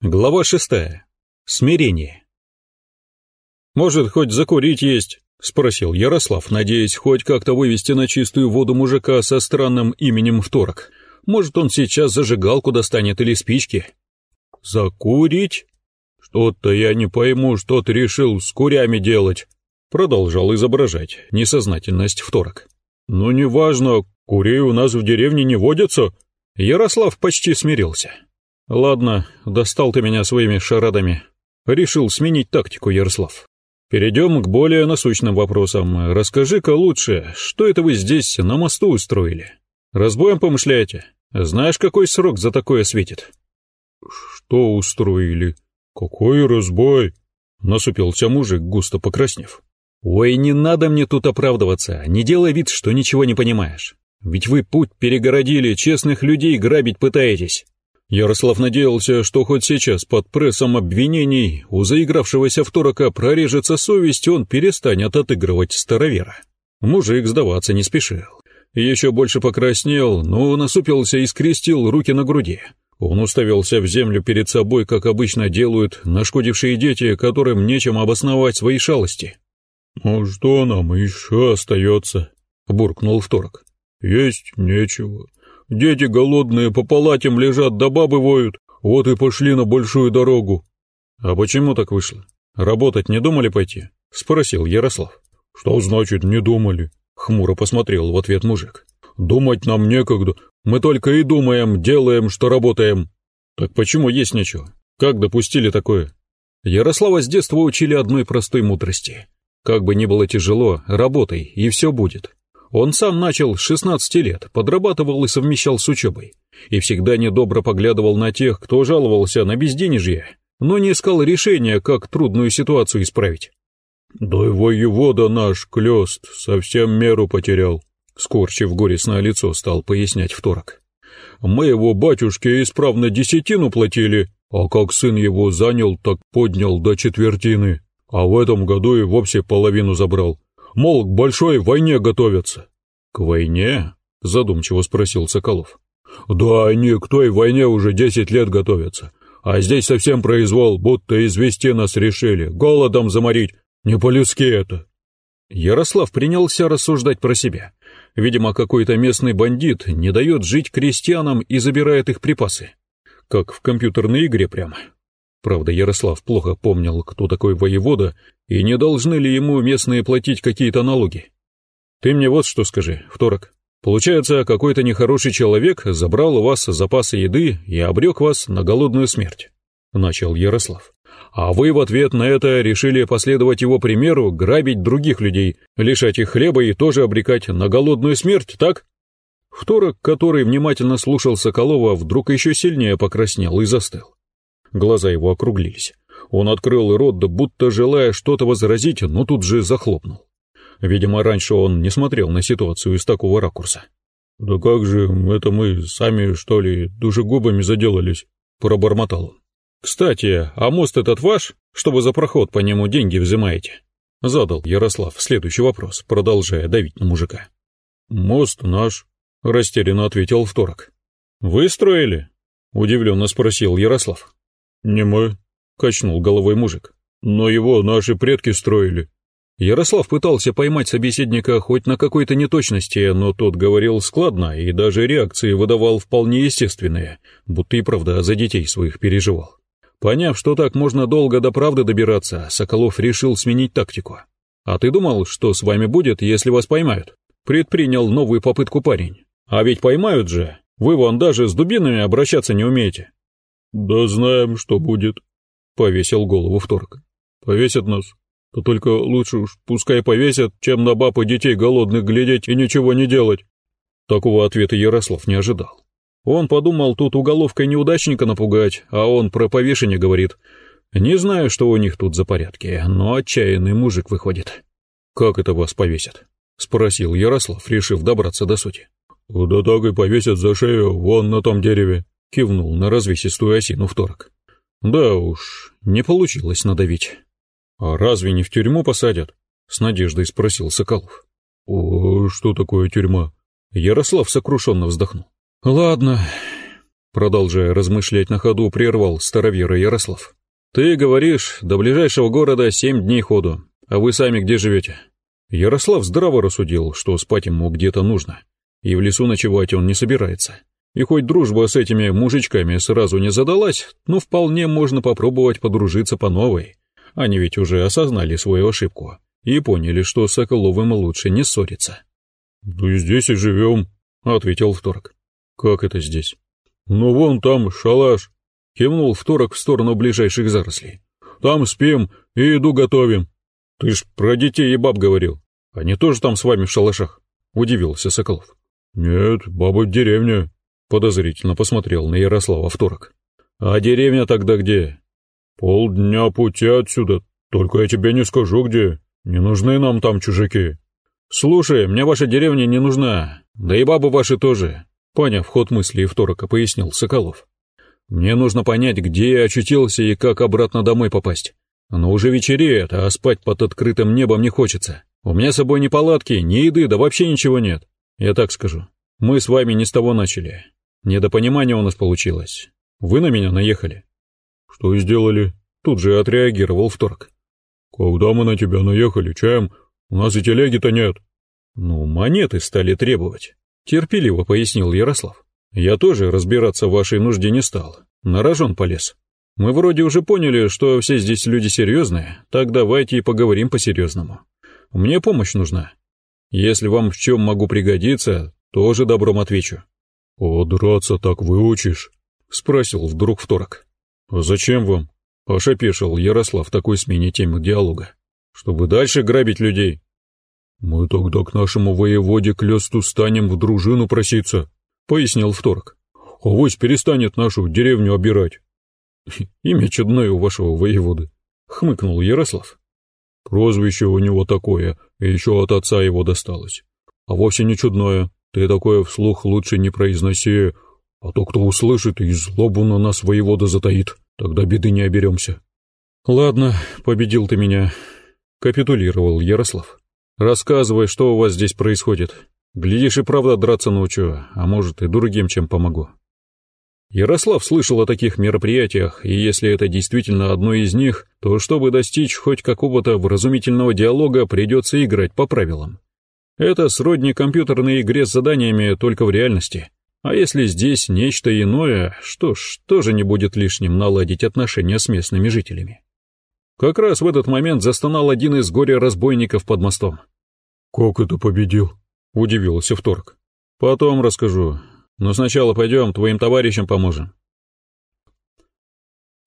Глава шестая. Смирение. «Может, хоть закурить есть?» — спросил Ярослав, надеясь хоть как-то вывести на чистую воду мужика со странным именем Второк. Может, он сейчас зажигалку достанет или спички? «Закурить? Что-то я не пойму, что ты решил с курями делать», — продолжал изображать несознательность Второк. «Ну, неважно, курей у нас в деревне не водятся». Ярослав почти смирился. «Ладно, достал ты меня своими шарадами. Решил сменить тактику, Ярослав. Перейдем к более насущным вопросам. Расскажи-ка лучше, что это вы здесь на мосту устроили? Разбоем помышляете? Знаешь, какой срок за такое светит?» «Что устроили? Какой разбой?» Насупился мужик, густо покраснев. «Ой, не надо мне тут оправдываться, не делай вид, что ничего не понимаешь. Ведь вы путь перегородили, честных людей грабить пытаетесь. Ярослав надеялся, что хоть сейчас под прессом обвинений у заигравшегося второка прорежется совесть, он перестанет отыгрывать старовера. Мужик сдаваться не спешил. Еще больше покраснел, но насупился и скрестил руки на груди. Он уставился в землю перед собой, как обычно делают нашкодившие дети, которым нечем обосновать свои шалости. «Ну что нам еще остается?» — буркнул второк. «Есть нечего. Дети голодные по палатям лежат, да бабы воют. Вот и пошли на большую дорогу. А почему так вышло? Работать не думали пойти? Спросил Ярослав. Что значит не думали? Хмуро посмотрел в ответ мужик. Думать нам некогда. Мы только и думаем, делаем, что работаем. Так почему есть нечего? Как допустили такое? Ярослава с детства учили одной простой мудрости. Как бы ни было тяжело, работай, и все будет. Он сам начал с 16 лет, подрабатывал и совмещал с учебой. И всегда недобро поглядывал на тех, кто жаловался на безденежье, но не искал решения, как трудную ситуацию исправить. «Да воевода наш, Клёст, совсем меру потерял», — скорчив горестное лицо, стал пояснять второк. «Мы его батюшке исправно десятину платили, а как сын его занял, так поднял до четвертины, а в этом году и вовсе половину забрал. Мол, к большой войне готовятся. К войне? Задумчиво спросил Соколов. Да они к той войне уже десять лет готовятся. А здесь совсем произвол, будто извести нас решили, голодом заморить. Не по-людски это. Ярослав принялся рассуждать про себя. Видимо, какой-то местный бандит не дает жить крестьянам и забирает их припасы. Как в компьютерной игре прямо. Правда, Ярослав плохо помнил, кто такой воевода, и не должны ли ему местные платить какие-то налоги. Ты мне вот что скажи, второк. Получается, какой-то нехороший человек забрал у вас запасы еды и обрек вас на голодную смерть. Начал Ярослав. А вы в ответ на это решили последовать его примеру, грабить других людей, лишать их хлеба и тоже обрекать на голодную смерть, так? Второк, который внимательно слушал Соколова, вдруг еще сильнее покраснел и застыл. Глаза его округлились. Он открыл рот, да будто желая что-то возразить, но тут же захлопнул. Видимо, раньше он не смотрел на ситуацию из такого ракурса. «Да как же, это мы сами, что ли, душегубами заделались?» — пробормотал он. «Кстати, а мост этот ваш, что вы за проход по нему деньги взимаете?» — задал Ярослав следующий вопрос, продолжая давить на мужика. «Мост наш», — растерянно ответил второк. «Вы строили?» — удивленно спросил Ярослав. «Не мы», — качнул головой мужик. «Но его наши предки строили». Ярослав пытался поймать собеседника хоть на какой-то неточности, но тот говорил складно и даже реакции выдавал вполне естественные, будто и правда за детей своих переживал. Поняв, что так можно долго до правды добираться, Соколов решил сменить тактику. «А ты думал, что с вами будет, если вас поймают?» Предпринял новую попытку парень. «А ведь поймают же. Вы вон даже с дубинами обращаться не умеете». «Да знаем, что будет», — повесил голову вторг. «Повесят нас. То только лучше уж пускай повесят, чем на баб и детей голодных глядеть и ничего не делать». Такого ответа Ярослав не ожидал. Он подумал тут уголовкой неудачника напугать, а он про повешение говорит. Не знаю, что у них тут за порядки, но отчаянный мужик выходит. «Как это вас повесят?» — спросил Ярослав, решив добраться до сути. «Да так и повесят за шею вон на том дереве», — кивнул на развесистую осину второк. «Да уж, не получилось надавить». «А разве не в тюрьму посадят?» — с надеждой спросил Соколов. «О, что такое тюрьма?» Ярослав сокрушенно вздохнул. «Ладно», — Продолжая размышлять на ходу, прервал старовера Ярослав. «Ты говоришь, до ближайшего города семь дней ходу, а вы сами где живете?» Ярослав здраво рассудил, что спать ему где-то нужно, и в лесу ночевать он не собирается. И хоть дружба с этими мужичками сразу не задалась, но вполне можно попробовать подружиться по новой. Они ведь уже осознали свою ошибку и поняли, что с Соколовым лучше не ссориться. «Да и здесь и живем», — ответил Вторг. «Как это здесь?» «Ну вон там шалаш», — кивнул Вторг в сторону ближайших зарослей. «Там спим и еду готовим». «Ты ж про детей и баб говорил. Они тоже там с вами в шалашах?» — удивился Соколов. «Нет, баба в деревне», — подозрительно посмотрел на Ярослава Вторг. «А деревня тогда где?» «Полдня пути отсюда, только я тебе не скажу где. Не нужны нам там чужаки». «Слушай, мне ваша деревня не нужна, да и бабы ваши тоже», — поняв ход мысли Второка, пояснил Соколов. «Мне нужно понять, где я очутился и как обратно домой попасть. Но уже вечереет, а спать под открытым небом не хочется. У меня с собой ни палатки, ни еды, да вообще ничего нет. Я так скажу. Мы с вами не с того начали. Недопонимание у нас получилось. Вы на меня наехали. Что сделали? Тут же отреагировал вторг. Когда мы на тебя наехали, чем? У нас и телеги-то нет. Ну, монеты стали требовать. Терпеливо пояснил Ярослав. Я тоже разбираться в вашей нужде не стал. На рожон полез. Мы вроде уже поняли, что все здесь люди серьезные, так давайте и поговорим по-серьезному. Мне помощь нужна. Если вам в чем могу пригодиться, тоже добром отвечу». «О, драться так выучишь?» — спросил вдруг второк. «А зачем вам?» — ошапешил Ярослав такой смене темы диалога. «Чтобы дальше грабить людей». «Мы тогда к нашему воеводе Клёсту станем в дружину проситься», — пояснил второк. «Авось перестанет нашу деревню обирать». «Имя чудное у вашего воеводы», — хмыкнул Ярослав. «Прозвище у него такое, и еще от отца его досталось. А вовсе не чудное, ты такое вслух лучше не произноси, а то кто услышит и злобу на нас воевода затаит, тогда беды не оберемся». «Ладно, победил ты меня», — капитулировал Ярослав. «Рассказывай, что у вас здесь происходит. Глядишь, и правда драться научу, а может, и другим чем помогу». Ярослав слышал о таких мероприятиях, и если это действительно одно из них, то чтобы достичь хоть какого-то вразумительного диалога, придется играть по правилам. Это сродни компьютерной игре с заданиями только в реальности. А если здесь нечто иное, что ж, тоже не будет лишним наладить отношения с местными жителями. Как раз в этот момент застонал один из горе-разбойников под мостом. «Как это победил?» — удивился Вторг. «Потом расскажу. Но сначала пойдем, твоим товарищам поможем».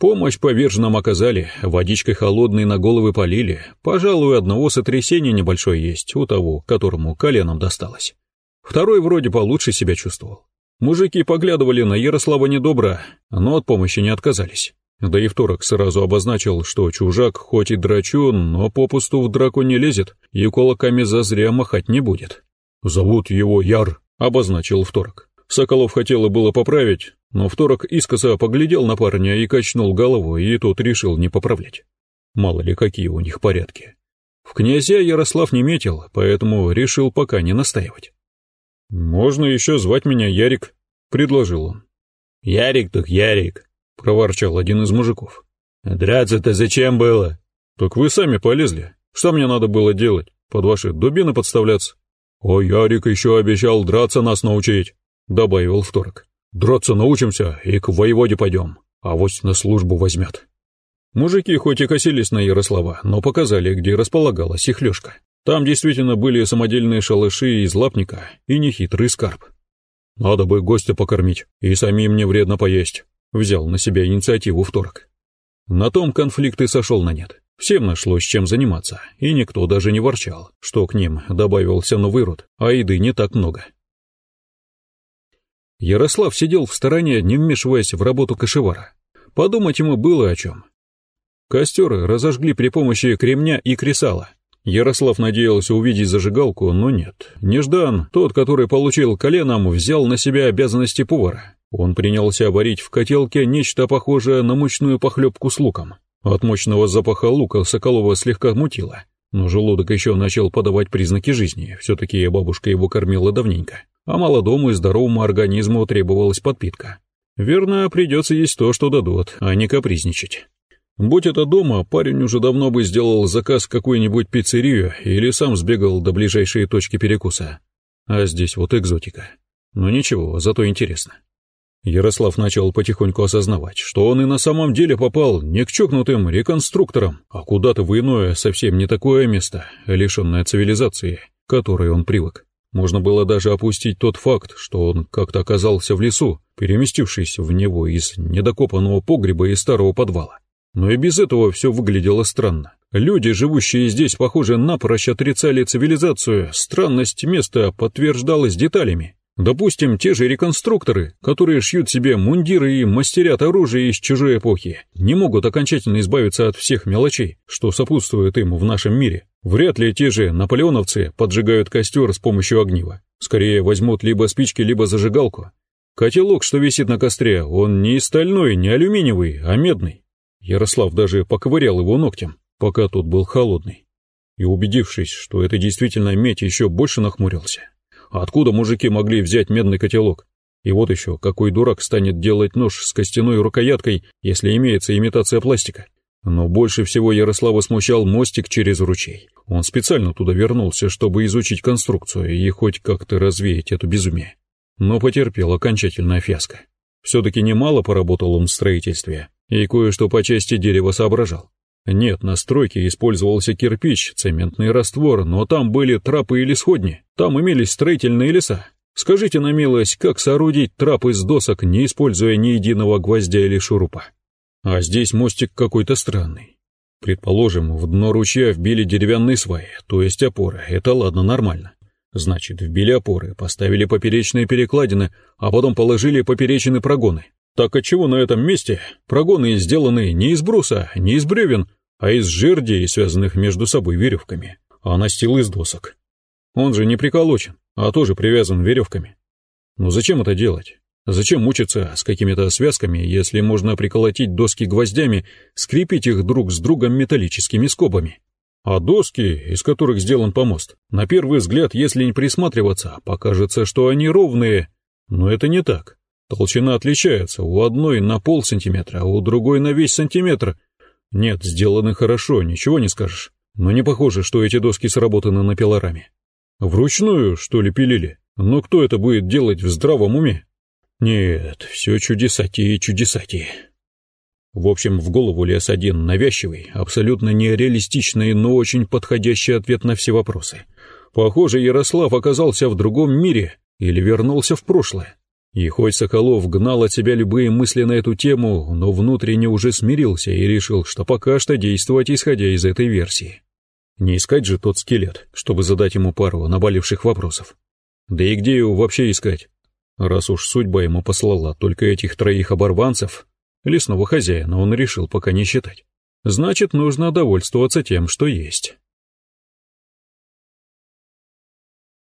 Помощь поверженным оказали, водичкой холодной на головы полили. Пожалуй, одного сотрясения небольшое есть у того, которому коленом досталось. Второй вроде получше себя чувствовал. Мужики поглядывали на Ярослава недобро, но от помощи не отказались. Да и второк сразу обозначил, что чужак хоть и драчун, но попусту в драку не лезет и кулаками зазря махать не будет. «Зовут его Яр», — обозначил второк. Соколов хотел и было поправить, но второк искоса поглядел на парня и качнул головой, и тот решил не поправлять. Мало ли какие у них порядки. В князя Ярослав не метил, поэтому решил пока не настаивать. «Можно еще звать меня Ярик», — предложил он. «Ярик так Ярик», — проворчал один из мужиков. «Драться-то зачем было?» «Так вы сами полезли. Что мне надо было делать? Под ваши дубины подставляться?» «А Ярик еще обещал драться нас научить», — добавил второк. Драться научимся и к воеводе пойдем, а вот на службу возьмет. Мужики хоть и косились на Ярослава, но показали, где располагалась их лёжка. Там действительно были самодельные шалаши из лапника и нехитрый скарб. Надо бы гостя покормить, и самим мне вредно поесть. Взял на себя инициативу второк. На том конфликт и сошел на нет. Всем нашлось чем заниматься, и никто даже не ворчал, что к ним добавился новый род, а еды не так много. Ярослав сидел в стороне, не вмешиваясь в работу кошевара. Подумать ему было о чем. Костер разожгли при помощи кремня и кресала. Ярослав надеялся увидеть зажигалку, но нет. Неждан, тот, который получил коленом, взял на себя обязанности повара. Он принялся варить в котелке нечто похожее на мучную похлебку с луком. От мощного запаха лука Соколова слегка мутило, но желудок еще начал подавать признаки жизни, все-таки бабушка его кормила давненько а молодому и здоровому организму требовалась подпитка. Верно, придется есть то, что дадут, а не капризничать. Будь это дома, парень уже давно бы сделал заказ в какую-нибудь пиццерию или сам сбегал до ближайшей точки перекуса. А здесь вот экзотика. Но ничего, зато интересно. Ярослав начал потихоньку осознавать, что он и на самом деле попал не к чокнутым реконструкторам, а куда-то в иное, совсем не такое место, лишенное цивилизации, к которой он привык. Можно было даже опустить тот факт, что он как-то оказался в лесу, переместившись в него из недокопанного погреба и старого подвала. Но и без этого все выглядело странно. Люди, живущие здесь, похоже, напрочь отрицали цивилизацию, странность места подтверждалась деталями. Допустим, те же реконструкторы, которые шьют себе мундиры и мастерят оружие из чужой эпохи, не могут окончательно избавиться от всех мелочей, что сопутствует им в нашем мире. Вряд ли те же наполеоновцы поджигают костер с помощью огнива. Скорее возьмут либо спички, либо зажигалку. Котелок, что висит на костре, он не стальной, не алюминиевый, а медный. Ярослав даже поковырял его ногтем, пока тот был холодный. И убедившись, что это действительно медь, еще больше нахмурился. А откуда мужики могли взять медный котелок? И вот еще, какой дурак станет делать нож с костяной рукояткой, если имеется имитация пластика? Но больше всего Ярослава смущал мостик через ручей. Он специально туда вернулся, чтобы изучить конструкцию и хоть как-то развеять эту безумие. Но потерпел окончательная фиаско. Все-таки немало поработал он в строительстве, и кое-что по части дерева соображал. Нет, на стройке использовался кирпич, цементный раствор, но там были трапы или сходни, там имелись строительные леса. Скажите на милость, как соорудить трап из досок, не используя ни единого гвоздя или шурупа? А здесь мостик какой-то странный. Предположим, в дно ручья вбили деревянные сваи, то есть опоры, это ладно, нормально. Значит, вбили опоры, поставили поперечные перекладины, а потом положили поперечины прогоны. Так отчего на этом месте прогоны сделаны не из бруса, не из бревен, а из жердей, связанных между собой веревками, а настил из досок. Он же не приколочен, а тоже привязан веревками. Но зачем это делать? Зачем мучиться с какими-то связками, если можно приколотить доски гвоздями, скрепить их друг с другом металлическими скобами? А доски, из которых сделан помост, на первый взгляд, если не присматриваться, покажется, что они ровные, но это не так. Толщина отличается, у одной на пол сантиметра, а у другой на весь сантиметр. Нет, сделаны хорошо, ничего не скажешь. Но не похоже, что эти доски сработаны на пилораме. Вручную, что ли, пилили? Но кто это будет делать в здравом уме? Нет, все чудесатие и чудесатие. В общем, в голову лез один навязчивый, абсолютно нереалистичный, но очень подходящий ответ на все вопросы. Похоже, Ярослав оказался в другом мире или вернулся в прошлое. И хоть Соколов гнал от себя любые мысли на эту тему, но внутренне уже смирился и решил, что пока что действовать исходя из этой версии. Не искать же тот скелет, чтобы задать ему пару наболивших вопросов. Да и где его вообще искать? Раз уж судьба ему послала только этих троих оборванцев, лесного хозяина он решил пока не считать. Значит, нужно довольствоваться тем, что есть.